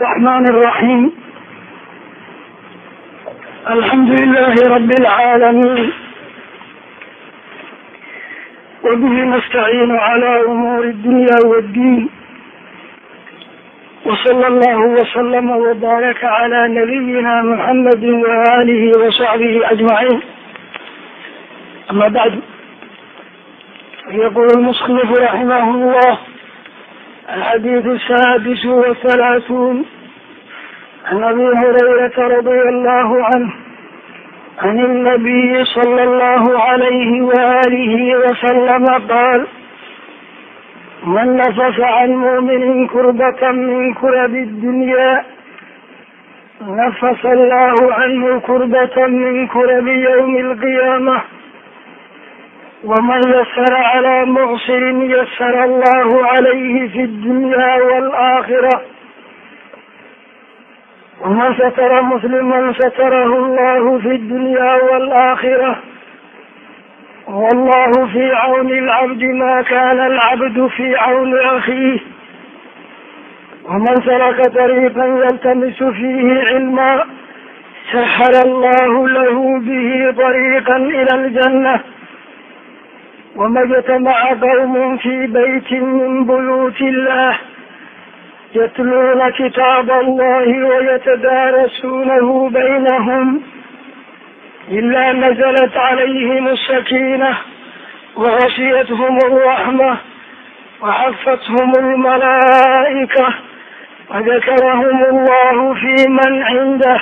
الرحمن الرحيم الحمد لله رب العالمين وبه نستعين على أمور الدنيا والدين وصلى الله وسلم وبارك على نبينا محمد وآله وصحبه أجمعين أما بعد يقول المصنف رحمه الله الحديث السادس والثلاثون عن ابي هريره رضي الله عنه عن النبي صلى الله عليه واله وسلم قال من نفس عن مؤمن كربة من كرب الدنيا نفس الله عنه كربة من كرب يوم القيامة waman yasara calaa muqsirin yasara allahu calayhi fi dunya walaakhira waman satara musliman satarahu allahu fi dunya walaakhira wallahu fii cawni alcabdi ma kana alcabdu fii cawni akhiih waman salaka dariiqan yaltamisu fiihi cilmaa saxara allahu lahu bihi dariiqa ila aljanna وما اجتمع قوم في بيت من بيوت الله يتلون كتاب الله ويتدارسونه بينهم إلا نزلت عليهم السكينة وغشيتهم الرحمة وحفتهم الملائكة وذكرهم الله في من عنده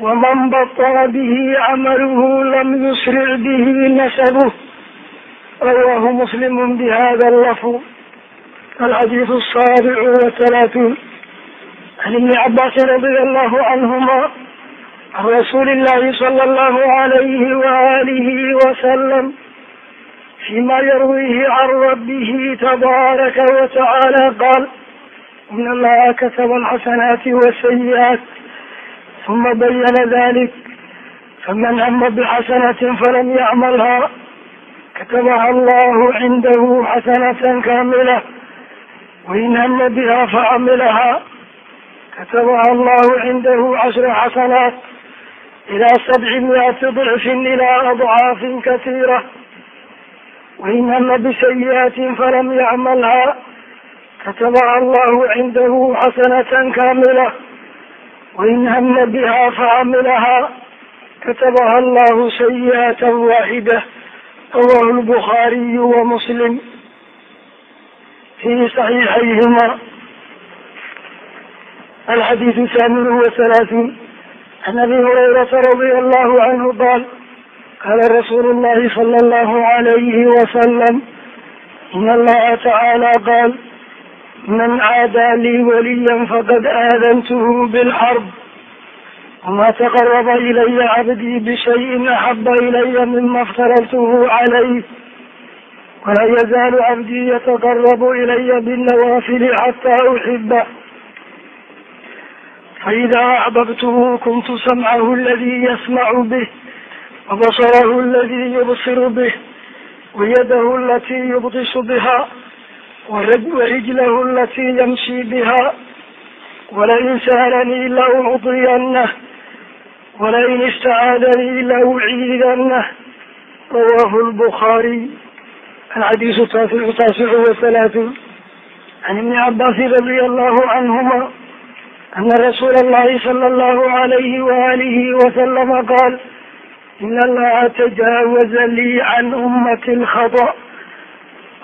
ومن بطل به عمله لم يسرع به نسبه rawaahu muslim bihada lafd alxadiidu asaabicu wathalaathuun an ibni cabaasin radia allahu canhuma can rasuuli illahi sala allahu alayhi waalihi wasalam fima yarwiihi can rabbihi tabaaraka watacaala qaal in allaha kataba alxasanaati wasayi'aat huma bayana dalik faman hama bixasanatin falam yacmalha katabaha allahu cindahu xasanatan kaamila wain hama biha facamilahaa katabaha allahu cindahu cashra xasanaat ilaa sabci miati dicfin ilaa adcaafin katiira wain hama bisayi'aatin falam yacmalhaa katabaha allahu cindahu xasanatan kaamila wain hama biha facamilahaa katabaha allahu sayi'aatan waaxida rawahu lbukhaariyu wa muslim fi saxiixayhima alxadiidu thamin wa thalaathuun an abi hurayrata radia allahu canhu qaal qaala rasuulu llahi sala allahu alayhi wasalam in allaha tacaala qaal man caadaa lii waliya faqad aadantuhu bilxarb ma taqaraba ilaya cabdii bishayin axaba ilaya mima iftaradtuhu calayh walaa yazaalu cabdii yataqarabu ilaya binnawaafili xataa uxiba faidaa axbabtuhu kuntu samcahu aladii yasmacu bih wabasarahu aladii yubsiru bih wayadahu alatii yubtishu biha warijlahu alatii yamshi biha walain saalanii la walain istacaadanii ilaa u ciidanah rawaahu lbukhaariy alxadiisu taasicu taasicu wathalaatun can ibni cabaasin radia allahu canhuma ana rasuula allahi sala allahu alayhi waalihi wasalama qaal in allaha tajaawaza lii can ummati alkhada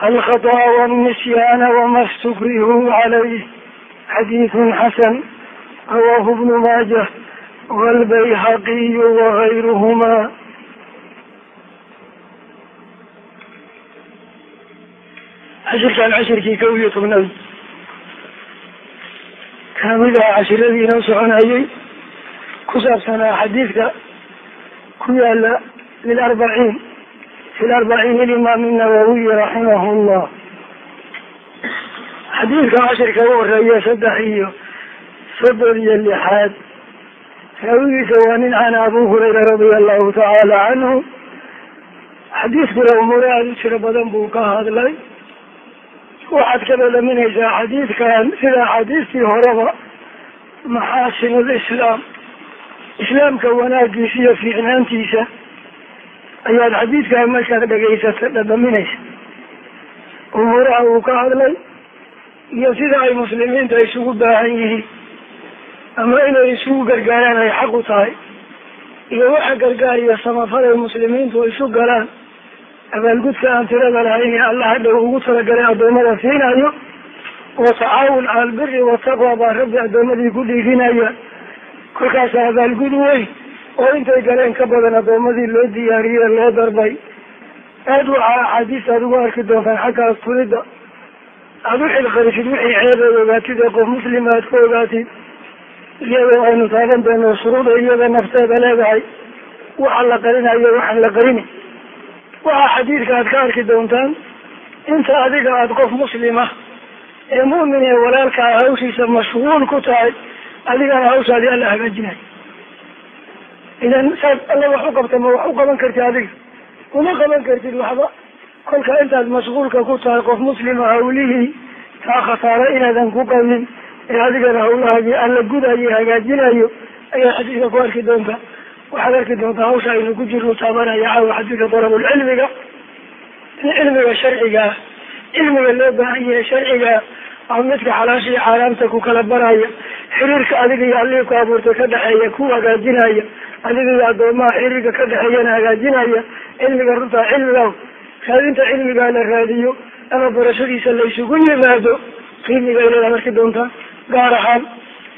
alkhada'a walnisyaana wama stukrihuu calayh xadiidun xasan rawaahu bnu maajah waalbayhaqiyu wagayruhumaa cashirkan cashirkii kow iyo tobnaad ka mid ah cashiradii inoo soconayay ku saabsanaa xadiidka ku yaalla lilarbaciin fi larbaciin ilimaam inawowiyi raximahu llah xadiidkan cashirka u horreeya saddex iyo soddon iyo lixaad raawigiisa waa nin can abu hurayra radia allahu tacaala canhu xadiidkuna umuure aada u tiro badan buu ka hadlay. Waxaad ka dhalaminaysaa xadiidkan sida axaadiistii horeba maxaasin alislaam islaamka wanaagiisa iyo fiicnaantiisa ayaad xadiidkaa markaad dhegaysata dhadhaminaysa umuuraha uu ka hadlay iyo sida ay muslimiinta isugu baahan yihiin ama inay isugu gargaaraan ay xaq u tahay. Iyo waxa gargaar iyo samafal ay muslimiintu isu galaan. Abaalgudka aan tirada lahayn ee allah hadhow ugu talagalay addoommada siinayo wa tacaawun cala albiri wataqwa baa rabbi addoommadii ku dhiirinaya kolkaasa abaalgud weyn oo intay galeen ka badan addoommadii loo diyaariyey loo darbay. Aada waxaa axaadiista aad ugu arki doontaan xaggaas tulidda. Aada u xilqarisid wixii ceebeed ogaatid ee qof muslima aad ku ogaatid iyadoo aynu taaban doono shuruuda iyada nafteeda leedahay waxa la qarinayo waxaan la qarini waxaa xadiidka aad ka arki doontaan inta adiga aada qof muslima ee mu'min ee walaalkaa hawshiisa mashguul ku tahay adigana hawshaadii alla hagaajinayo idan saad alla wax u qabta ma wax u qaban karti adiga? Uma qaban kartid waxba? Kolka intaad mashguulka ku tahay qof muslima hawlihii taa khasaaro inaadan ku qabin ee adigana hawlahaagii alla gudayo hagaajinayo ayaa xadiidka ku arki doontaa waxaad arki doontaa hawsha aynu ku jirno taabanaya caawa xadiidka dalabulcilmiga in cilmiga sharciga ah cilmiga loo baahan yahay sharciga ah oo midka xalaasha iyo xaaraamta ku kala baraya xiriirka adiga iyo allihii ku abuurtay ka dhexeeya ku hagaajinaya adiga iyo addoomaha xiriirka ka dhexeeyana hagaajinaya cilmiga runtaa cilmiga raadinta cilmigaa la raadiyo ama barashadiisa la isugu yimaado qiimiga ileedaad arki doontaa gaar ahaan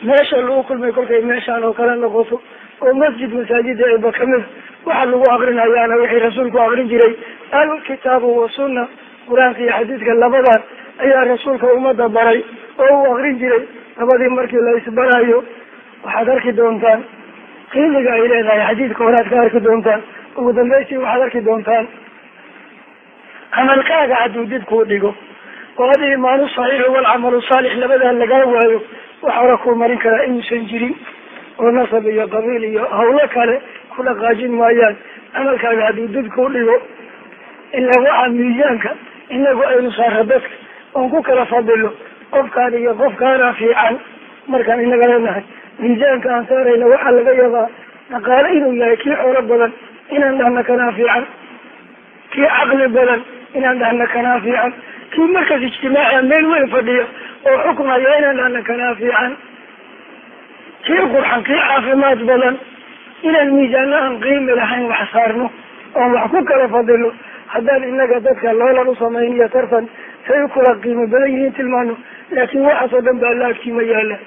meesha lagu kulmay kolkay meeshaan oo kale noqoto oo masjid masaajida eeba ka mid waxa lagu akrinayaana wixii rasuulku akrin jiray alkitaabu wasunna qur'aanka iyo xadiidka labadan ayaa rasuulka ummadda baray oo uu akrin jiray. Labadii markii la isbarayo waxaad arki doontaan qiimiga ay leedahay xadiidka horaad ka arki doontaan. Ugu dambeystii waxaad arki doontaan camalkaaga hadduu dib kuu dhigo oo ad imaanu saxiixu walcamalu saalix labadaa lagaa waayo wax hora kuu marin karaa inuusan jirin oo nasab iyo qabiil iyo hawlo kale ku dhaqaajin maayaan camalkaaga hadduu kuu dhigo ilaa waxaa miisaanka inagu aynu saara dadka oon ku kala fadilo qofkaan iyo qofkaana fiican markaan inaga leenahay miisaanka aan saarayna waxaa laga yaabaa dhaqaale inuu yahay kii xoolo badan inaan dhahna kanaa fiican kii caqli badan inaan dhahna kanaa fiican kii markaas ijtimaaca meel weyn fadhiyo oo xukmaya inaan dhahna kanaa fiican kii qurxan kii caafimaad badan inaan miisaano aan qiimi lahayn wax saarno oon wax ku kala fadilo haddaan inaga dadka loolan u samayn iyo tartan say u kula qiimo badan yihiin tilmaano laakin waxaasoo dhan baa la agtiima yaalla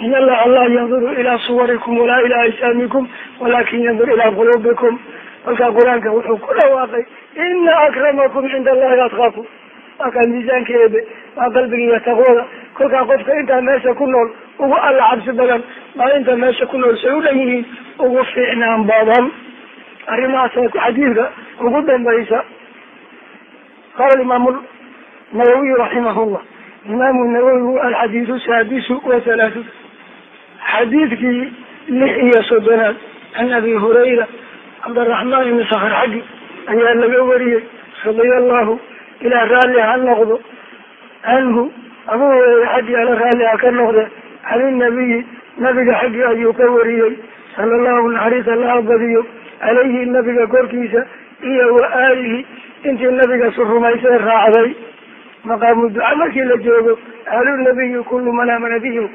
in allaha laa yanduru ilaa suwarikum walaa ilaa ajsaamikum walakin yandur ilaa quluubikum. Kolkaa qur'aanka wuxuu ku dhawaaqay ina akramakum cinda allahi atqaakum waakaa miisaanka eebe waa qalbiga iyo taqwada kolkaa qofka intaa meesha ku nool ugu alla cabsi badan baa inta meesha ku nool say u dhan yihiin ugu fiicnaan badan arrimahaas xadiidka ugu dambaysa qaala imaamu nawawiy raximahullah imaamu nawowi alxadiidu saadisu wa halaatun xadiidkii lix iyo soddonaad can abi hurayra cabdiraxmaan ibni sakar xaggi ayaa laga wariyey. Radia allahu ilaa raalli ha noqdo. Canhu abu hureyra xaggii ala raalli ha ka noqde. Can inabiyi nabiga xaggii ayuu ka wariyey. Sala allahu naxariis allaha badiyo calayhi nabiga korkiisa iyo wa aalihi. Intii nabiga su rumaysay raacday. Maqaamu duca markii la joogo ahlu nabiyi kullu man aamana bihi.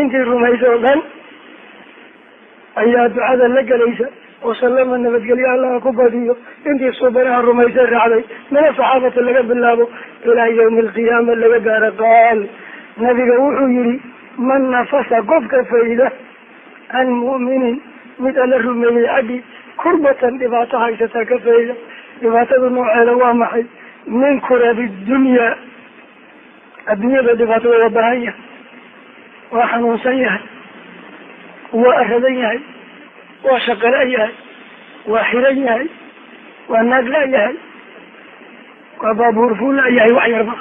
Intii rumaysa oo dhan ayaa ducada la gelaysa wasalama nabadgelyo allaha ku badiyo. Intii suubanaha rumaysay raacday mina saxaabata laga bilaabo ilaa yawmi alqiyaama laga gaaro qaal. Nabiga wuxuu yihi man nafasa qofka fayda can mu'minin mid alla rumeeyey xaggii kurbatan dhibaato haysataa ka fayda. Dhibaatadu nooceeda waa maxay? Min kurabi dunyaa adduunyada dhibaatada waa baahan yahay waa xanuunsan yahay waa aradan yahay waa shaqala yahay waa xiran yahay waa naag la-yahay waa baabuur fuu la-yahay wax yarba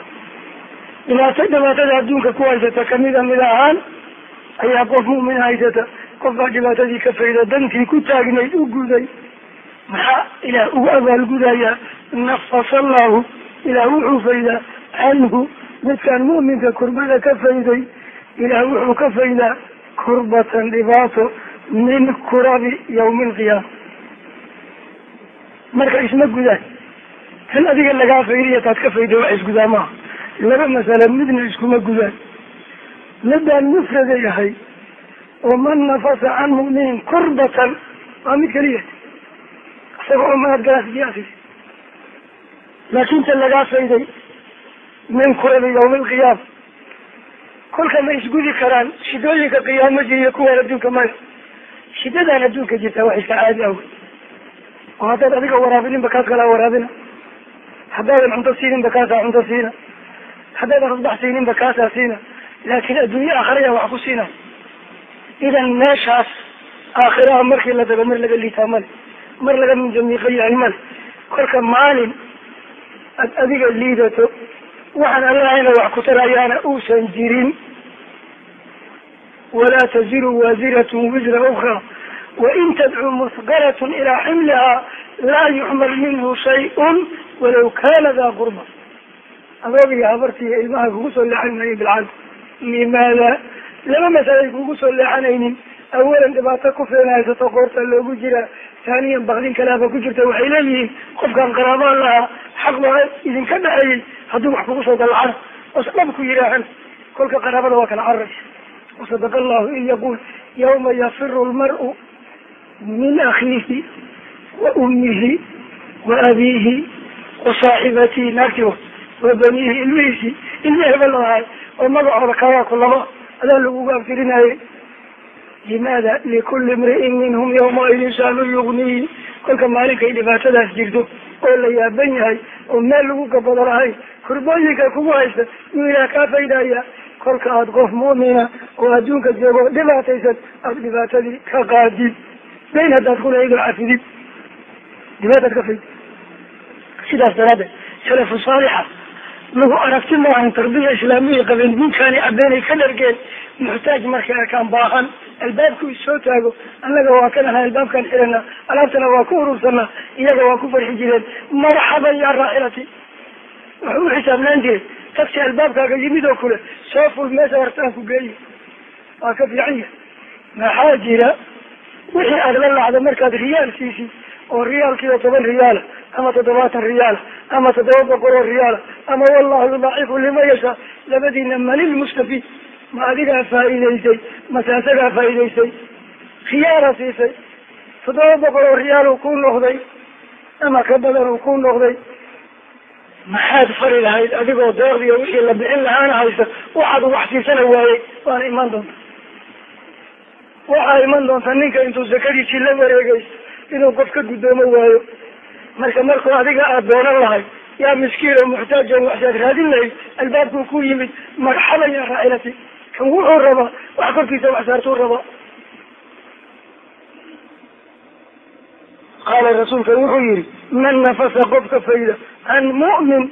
dhibaato dhibaatada adduunka ku haysata kamida mid ahaan ayaa qof mu'min haysata. Qofbaa dhibaatadii ka fayda dantii ku taagnayd u guday. Maxaa ilaah ugu abaalgudayaa nafasa allahu ilaah wuxuu faydaa canhu midkaan mu'minka kurbada ka fayday ilaah wuxuu ka faydaa kurbatan dhibaato min kurabi yawmi alqiyaama marka isma gudaan tan adiga lagaa faydiya taad ka fayda wax isgudaa maaha laba masale midna iskuma gudaan midaan mufrada yahay oo man nafasa can mu'minin kurbatan waa mid keliya. Isaga oo maad galaasjiasis laakin ta lagaa fayday min kurabi yawmi alqiyaama kolka ma isgudi karaan shidooyinka qiyaamo jiriyo kuwaan adduunka maya shidadaan adduunka jirtaa wax iska caadi awey oo haddaad adiga waraabininba kaas kalaa waraabina. Haddaadan cunto siininba kaasaa cunto siina. Haddaadan rusbax siininba kaasaa siina. Laakin adduunye aakhiraya wax ku siina. Idan meeshaas aakhiraha markii la dago mar laga liitaa male mar laga minjamiiqo yahay male kolka maalin ad adiga liidato waxaan allahayna wax ku tarayaana uusan jirin walaa taziru waasiratun wisra ukra wain tadcuu musqalatun ilaa ximlihaa laa yuxmal minhu shay-un walaw kana daa qurba adoog iyo habartiiyo ilmaha kugu soo leexan maayo limaada laba masalay kugu soo leexanaynin awalan dhibaato ku feenaysato qoorta loogu jiraa taaniyan bakdin kalaaba ku jirta waxay leeyihiin qofkan qaraabaan lahaa xaq baa idinka dhexeeyey hadduu wax kugu soo dallacana os dhab ku yidhaahan kolka qaraabada waa kala cararaysa wasadaqa allahu in yaquul yawma yafiru lmar'u min akhiihi wa ummihi wa abiihi wa saaxibatihi naagti wa baniihi ilmihiisii ilmi hebel oo magacooda kayaa ku laba adaa lagugu aftirinayay limaada likuli imri'in minhum yawmaidin shaanu yugniyi kolka maalinkay dhibaatadaas jirto oo la yaaban yahay oo meel lagu gabado lahayn kurbooyinka kugu haysta yuu kaa faydaya kolka aada qof mu'mina oo adduunka joogo dhibaataysan aada dhibaatadii ka qaadid. Dayn haddaad kuleedo cafidid. Dhibaataad ka fayd sidaas daraaddeed salafu saalixa lagu aragti maahan tarbiya islaamiya qabeen diinkaani cabeenay ka dhargeen muxtaaj markay arkaan baahan albaabku isoo taago annaga waa kan ahaa albaabkaan xirana alaabtana waa ku urursanaa iyaga waa ku farxi jireen marxaban ya raaxilati wuxuu u xisaabnaan jiray tagsi albaabkaaga yimid oo kule soo ful meesha wartaan ku geeyi. Waa ka fiican yahay. Maxaa jira? Wixii aada la lacdo markaad riyaal siisid oo riyaalkiiba toban riyaala ama toddobaatan riyaala ama toddoba boqol oo riyaala ama wallahu yudaacifu liman yashaa labadiina manilmustafiid ma adigaa faa'iidaysay? Mase asagaa faa'iidaysay? Khiyaara siisay. Toddoba boqol oo riyaal uu ku noqday ama ka badan uu ku noqday maxaad fari lahayd? Adigoo deeqdiyo wixii la bixin lahaana haysa waxaad wax siisana waayey. Waana imaan doonta waxaa iman doonta ninka intuu sakadiisii la wareegay inuu qof ka guddoomo waayo. Marka markuu adiga aad doonan lahay yaa miskiin oo muxtaajan waxsaad raadin lahayd albaabkuu ku yimid marxaban yaa raaxilati kan wuxuu rabaa wax korkiisa wax saartuu rabaa. Qaala rasuulkan wuxuu yihi man nafasa qofka fayda can mu'min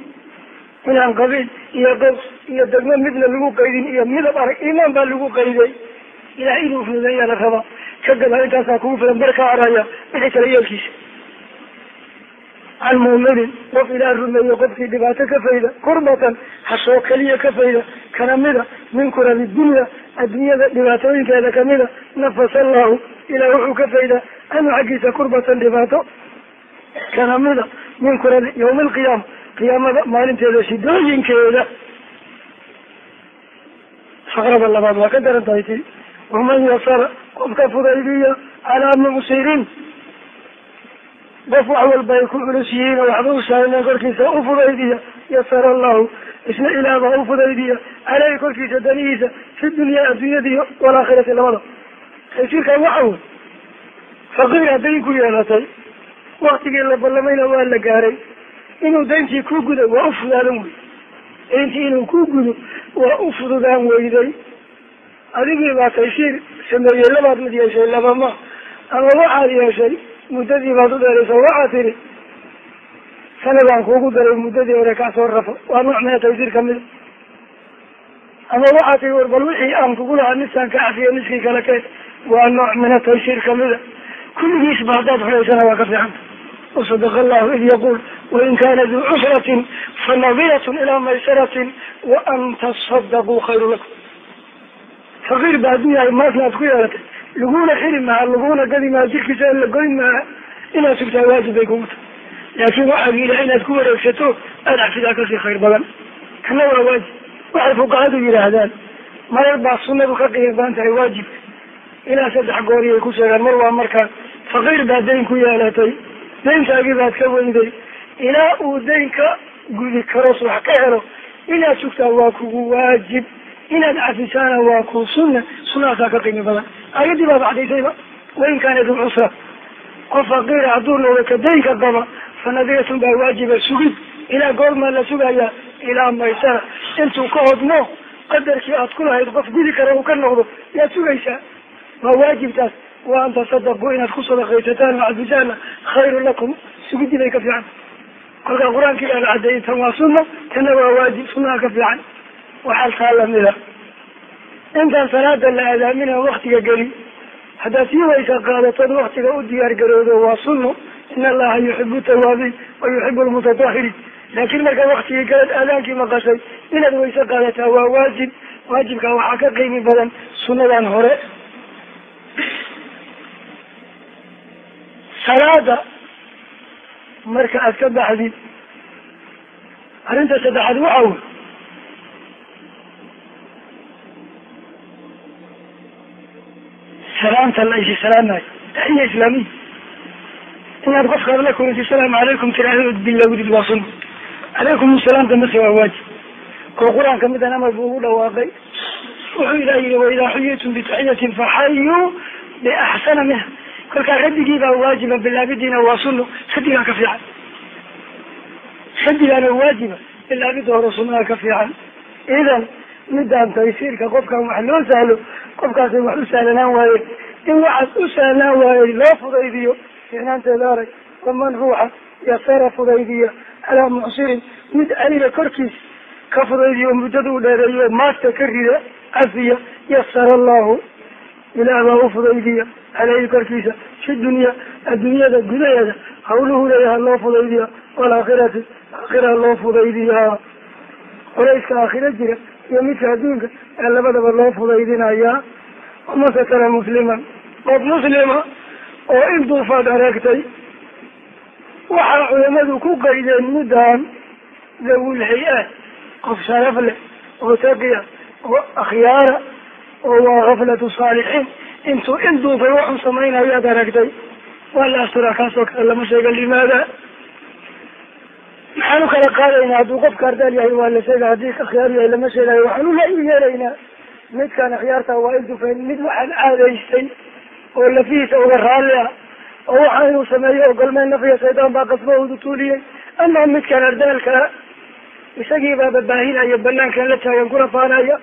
inaan qabiil iyo qows iyo degmo midna lagu qaydin iyo midab arag iimaan baa lagu qayday. Ilaah inuu fududeeyaa la rabaa ka gada intaasaa kugu filan bar ka araya wixii kala yeelkiisa. Can mu'minin qof ilaah rumeeyo qofkii dhibaato ka fayda kurbatan hashoo keliya ka fayda kana mida min kurabi dunya adduunyada dhibaatooyinkeeda kamida nafasa allahu ilaah wuxuu ka faydaa anu xaggiisa kurbatan dhibaato kana mida min kurabi yawmi alqiyaama qiyaamada maalinteeda shidooyinkeeda faqrada labaad waa ka daran tahay tiri waman yasara qofka fudaydiya calaa mucsirin qof wax walba ay ku culus yihiin oo waxba u saarneen korkiisa u fudaydiya yasara allahu. Isna ilaah baa u fudaydiya caleyhi korkiisa danihiisa fi dunyaa adduunyadiiyo walaakhirati labada taysiirkan waxa wey faqiir hadday ku yeelatay waktigii la ballamayna waa la gaaray. Inuu dayntii ku gudo waa u fudaadan wey. Dayntii inuu ku gudo waa u fududaan weyday. Adigii baa taysiir sameeyey labaad mid yeeshay laba ma. Ama waxaad yeeshay muddadii baad u dheeraysa waxaad tiri sanadaan kuugu daray muddadii hore kaa soo rafo. Waa nooc mina taysiir kamida ama waxaad tiri war bal wixii aan kugu lahaa niskaan ka cafiya niskii kale keen waa nooc mina taysiir kamida kulligiisba haddaad xuleysana waa ka fiicanta wasadaqa allahu id yaquul wain kana duu cusratin fanadiratun ilaa maysaratin wa tasadaquu khayru lakum faqiir ba hadduu yahay maasna aad ku yeelatay laguna xiri maha laguna gadi maha jirkiisa in la goyn maha inaad sugtaa waajib bay kugu tahay laakiin waxaad ilaah inaad ku wareegsato aada cafidaa ka sii khayr badan kana waa waajib waxay fuqahadu yidhaahdaan marar baa sunadu ka qiimi badan tahay waajibka ilaa saddex gooriyay ku sheegaan mar waa markaa faqiir baa dayn ku yeelatay dayntaagii baad ka weyday ilaa uu dayn ka gudi karos wax ka helo inaad sugtaa waa kugu waajib. Inaad cafisaana waa ku sunna sunahaasaa ka qiimi badan. Ayadii baad cadaysayba wain kaanat cusra. Qof faqiira hadduu noqdo ka daynka qaba fanadiyatun baa waajiba sugid. Ilaa goormaa la sugayaa? Ilaa maysara. Intuu ka hodmo qadarkii aad ku lahayd qof gudi kara uu ka noqdo yaad sugaysaa. Waa waajibtaas wa an tasadaquu inaad ku sadaqaysataan oo cafisaana khayru lakum sugidii bay ka fiican kolkaa qur'aanka ilaala cadeeyay tan waa sunna tanna waa waajib sunnaha ka fiican waxaa taa lamida intaan salaada la aadaaminaa waktiga geli haddaad sii waysa qaadatood waktiga u diyaar garoodo waa sunno in allaha yuxibu tawaabiin wa yuxibu lmutatahiriin laakiin marka waktigii galad aadaankii maqashay inaad wayse qaadataa waa waajib waajibka waxaa ka qiimi badan sunnadan hore salaada marka aad ka baxdid arrinta saddexaad waxa wey salaamta la isi salaamayo taxiya islaamiya inaad qofkaad la kulanti asalaamu calaykum tiraahdood bilowdid waa sunna calaykum salaamta mase waa waajib. Oo qur'aanka midan amar buu ugu dhawaaqay wuxuu ilah yihi waidaa xuyitum bitaxiyatin faxayuu biaxsana minha kolkaa radigii baa waajiba bilaabidiina waa sunno radigaa ka fiican. Radigaana waajiba bilaabida hore sunnaha ka fiican. Idan midaan taysiirka qofkan wax loo sahlo qofkaasay wax u sahlanaan waayeen in waxaas u sahlanaan waayey loo fudaydiyo fiicnaanteeda arag waman ruuxa yasara fudaydiya calaa mucsirin mid ayra korkiis ka fudaydiyo muddada u dheereeyo maasta ka rida cafiya yasara allahu ilaah baa u fudaydiya caleyhi korkiisa fi dunya adduunyada gudaheeda hawluhu leeyaha loo fudaydiya walaakhirati aakhira loo fudaydiyaa qorayska aakhira jira iyo midka adduunka ee labadaba loo fudaydinayaa wamasatara musliman qof muslima oo in duufaad aragtay waxaa culamadu ku qaydeen midaan dawul hay'aad qof sharaf leh oo taqiya oo akhyaara oo waa gaflatu saalixiin intuu in duufay waxuu samaynayaad aragtay waa la asturaa kaasoo kale lama sheega limaada? Maxaan u kala qaadaynaa hadduu qofka ardaal yahay waa la sheega haddii akhyaar yahay lama sheegayo. Waxaan ula yeelaynaa midkaan akhyaarta waa in dufayn mid waxaan caadaystay oo lafihiisa uga raalli ah oo waxa inuu sameeyo ogolmeen nafiya shaydaan baa qasba udu tuuliyey. Ama midkaan ardaalkaa isagii baa babaahinaya banaankan la taagan kuna faanaya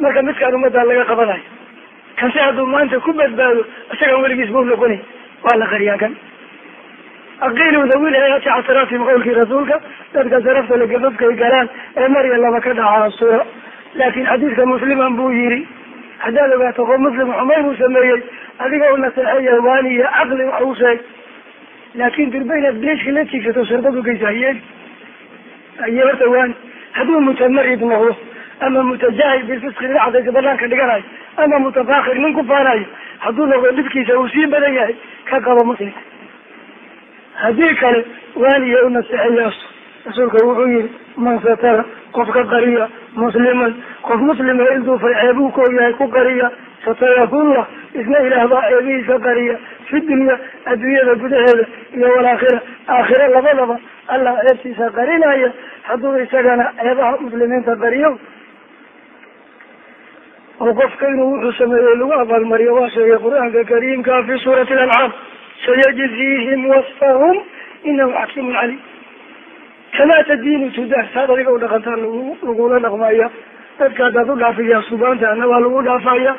marka midkaan ummaddaa laga qabanayo kanse hadduu maanta ku badbaado isagaan weligiis bau noqonay waa la qariyaa kan aqiilu dawil hayati casaraatihim qawlkii rasuulka dadka sarafta le gafafkay galaan ee mar iyo laba ka dhacaa suro laakin xadiidka musliman buu yiri haddaad ogaato qof muslim xumayn uu sameeyey adiga u naseexeeya waani iyo caqli wax u sheeg. Laakin durba inaad beeshka la tiigsato sharbad ugeysa hayeeli haye horta waani hadduu mutamarid noqdo ama mutajaahil bilfisqi dhinaxdaysa banaanka dhiganayo ama mutafaakir nin ku faanayo hadduu noqdo dhibkiisa uu sii badan yahay ka qabo muslimka haddii kale waaniya u naseexeeyaasto rasuulka wuxuu yihi man satara qofka qariya musliman qof muslima ilduufay ceebuu ku ogyahay ku qariya satarakullah isna ilaah baa ceebihiisa qariya fi dunya adduunyada gudaheeda iyo walaakhira aakhira labadaba allah ceebtiisa qarinaya hadduu isagana ceebaha muslimiinta qariyo oo qofka inuu wuxuu sameeyey lagu abaalmariyo waa sheegay qur'aanka kariimka fi suurati alancaam sayajziihim wasfahum inahu xakiimun caliim kamaa tadiinu tudaa saad adiga u dhaqantaa lagu lagula dhaqmaya dadka haddaad u dhaafiyaa subaanta waa lagu dhaafaya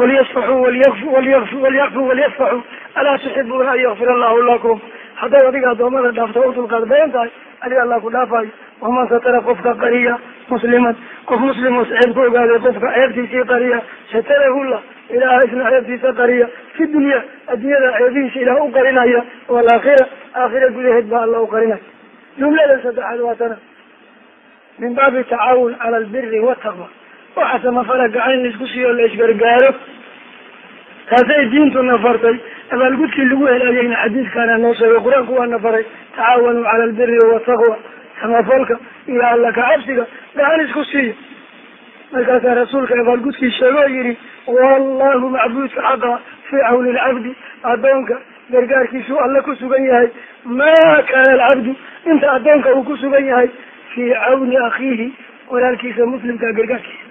waliyasfaxuu waliyaf walyacfuu walyasfaxuu alaa tuxibuuna an yakfir allahu lakum. Haddaad adiga adoomada dhaafto u dulqaad bayan tahay adiga allah ku dhaafayo waman satara qofka qariya musliman qof muslim oo ceeb ku ogaaday qofka ceebtiisii qariya satarahullah ilaaha isna ceebtiisa qariya fi dunya adduunyada ceebihiisa ilaah u qarinaya walaakhira aakhira gudaheed baa alla u qarinaya. Jumlada saddexaad waa tana. Min baabi tacaawun cala albiri wataqwa waxa samafala gacan la isku siiyo la isgargaaro. Taasay diintu nafartay. Abaalgudkii lagu helaayeyna xadiidkaana noo sheegay qur'aanku waa nafaray tacaawanuu cala albiri wataqwa samafalka iyo alla kacabsiga gacan isku siiyo markaasaa rasuulka abaalgudkii sheegoo yihi wallahu macbuudka xaqa fii cawni lcabdi addoonka gargaarkiisuu alle ku sugan yahay maa kaana alcabdu? Inta addoonka uu ku sugan yahay fii cawni akhiihi. Walaalkiisa muslimka gargaarkiisa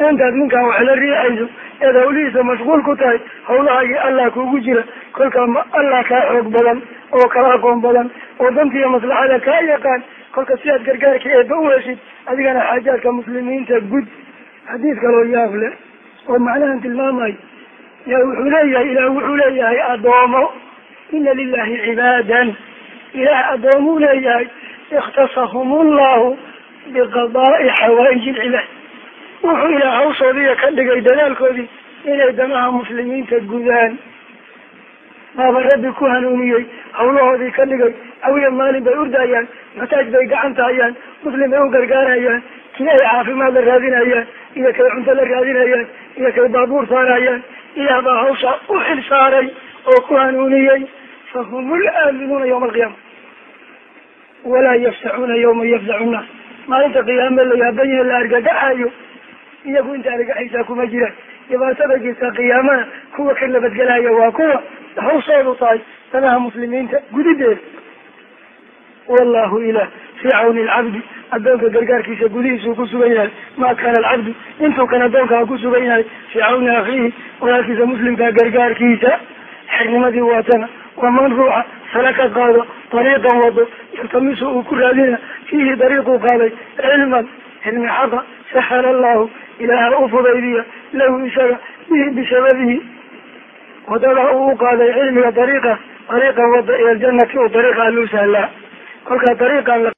intaad ninkaa wax la riixayso eed hawlihiisa mashquul ku tahay hawlahaagii allah kuugu jira. Kolkaa ma allah kaa xoog badan oo kala aqoon badan oo dantiiyo maslaxada kaa yaqaan. Kolka si aad gargaarka eeba u heshid adigana xaajaadka muslimiinta gud. Xadiid kaloo yaab leh oo macnahan tilmaamayo yaa wuxuu leeyahay ilaah wuxuu leeyahay addoomo ina lilahi cibaadan. Ilaah addoomuu leeyahay ikhtasahum llahu biqadaai xawaaiji lcibaad wuxuu ilaah hawshoodiiya ka dhigay dadaalkoodii inay danaha muslimiinta gudaan. Baaba rabbi ku hanuuniyey hawlahoodii ka dhigay awiya maalin bay urdayaan mataaj bay gacanta hayaan muslim bay u gargaarayaan kii ay caafimaad la raadinayaan iyo kay cunto la raadinayaan iyo kay baabuur saarayaan ilaah baa hawsha u xil saaray oo ku hanuuniyey. Fahum laaminuuna yawma alqiyaama walaa yafsacuuna yawma yafzacu nnaas. Maalinta qiyaame la yaaban yahe la argagaxayo iyagu inta argaxaysaa kuma jiraan dhibaatada jirta qiyaamana kuwa ka nabadgelaya waa kuwa hawshoodu tahay danaha muslimiinta gudideeda wallahu ilah fii cawni alcabdi addoonka gargaarkiisa gudihiisuu ku sugan yahay. Maa kaana alcabdu intuu kan addoonkaa ku sugan yahay. Fii cawni akhiihi walaalkiisa muslimka gargaarkiisa. Xernimadii waatana waman ruuxa sala ka qaado dariiqan wado yaltamisu uu ku raadina fiihi dariiquu qaaday cilman cilmi xaqa sahala allahu ilaaha u fudaydiya lahu isaga bihi bisababihi waddada uu u qaaday cilmiga dariiqa dariiqan wada ila aljanati oo dariiqa alluu sahlaa. Kolkaa dariiqan